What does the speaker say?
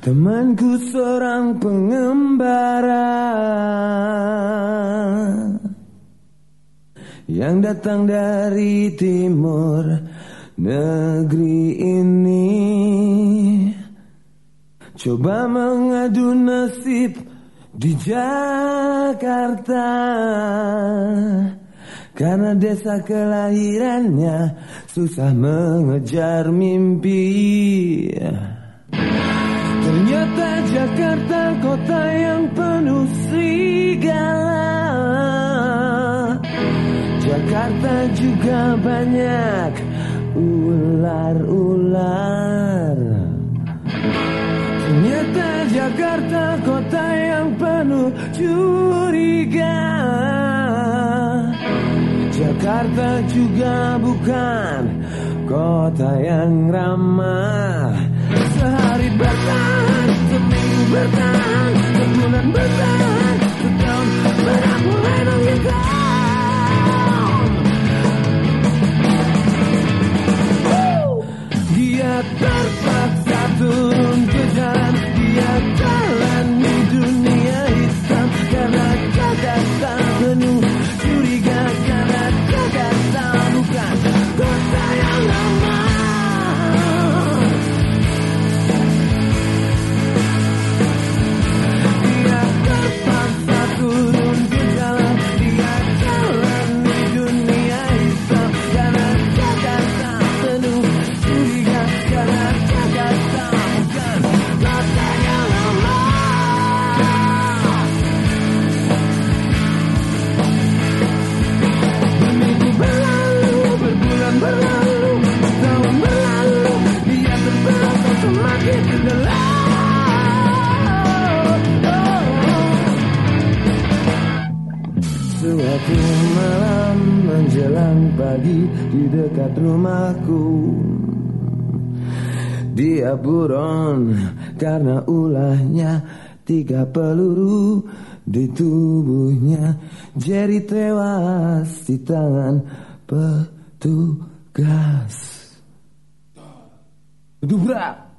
Temanku seorang pengembara. Yang datang dari timur negeri ini. Coba mengadu nasib di Jakarta. Karena desa kelahirannya susah mengejar mimpi Jakarta kota yang penuh serigala Jakarta juga banyak ular-ular. Ternyata Jakarta kota yang penuh curiga. Jakarta juga bukan kota yang ramah. Sehari bertahan, River. Suatu malam menjelang pagi di dekat rumahku Dia buron karena ulahnya tiga peluru di tubuhnya Jerry tewas di tangan petugas. Dubrak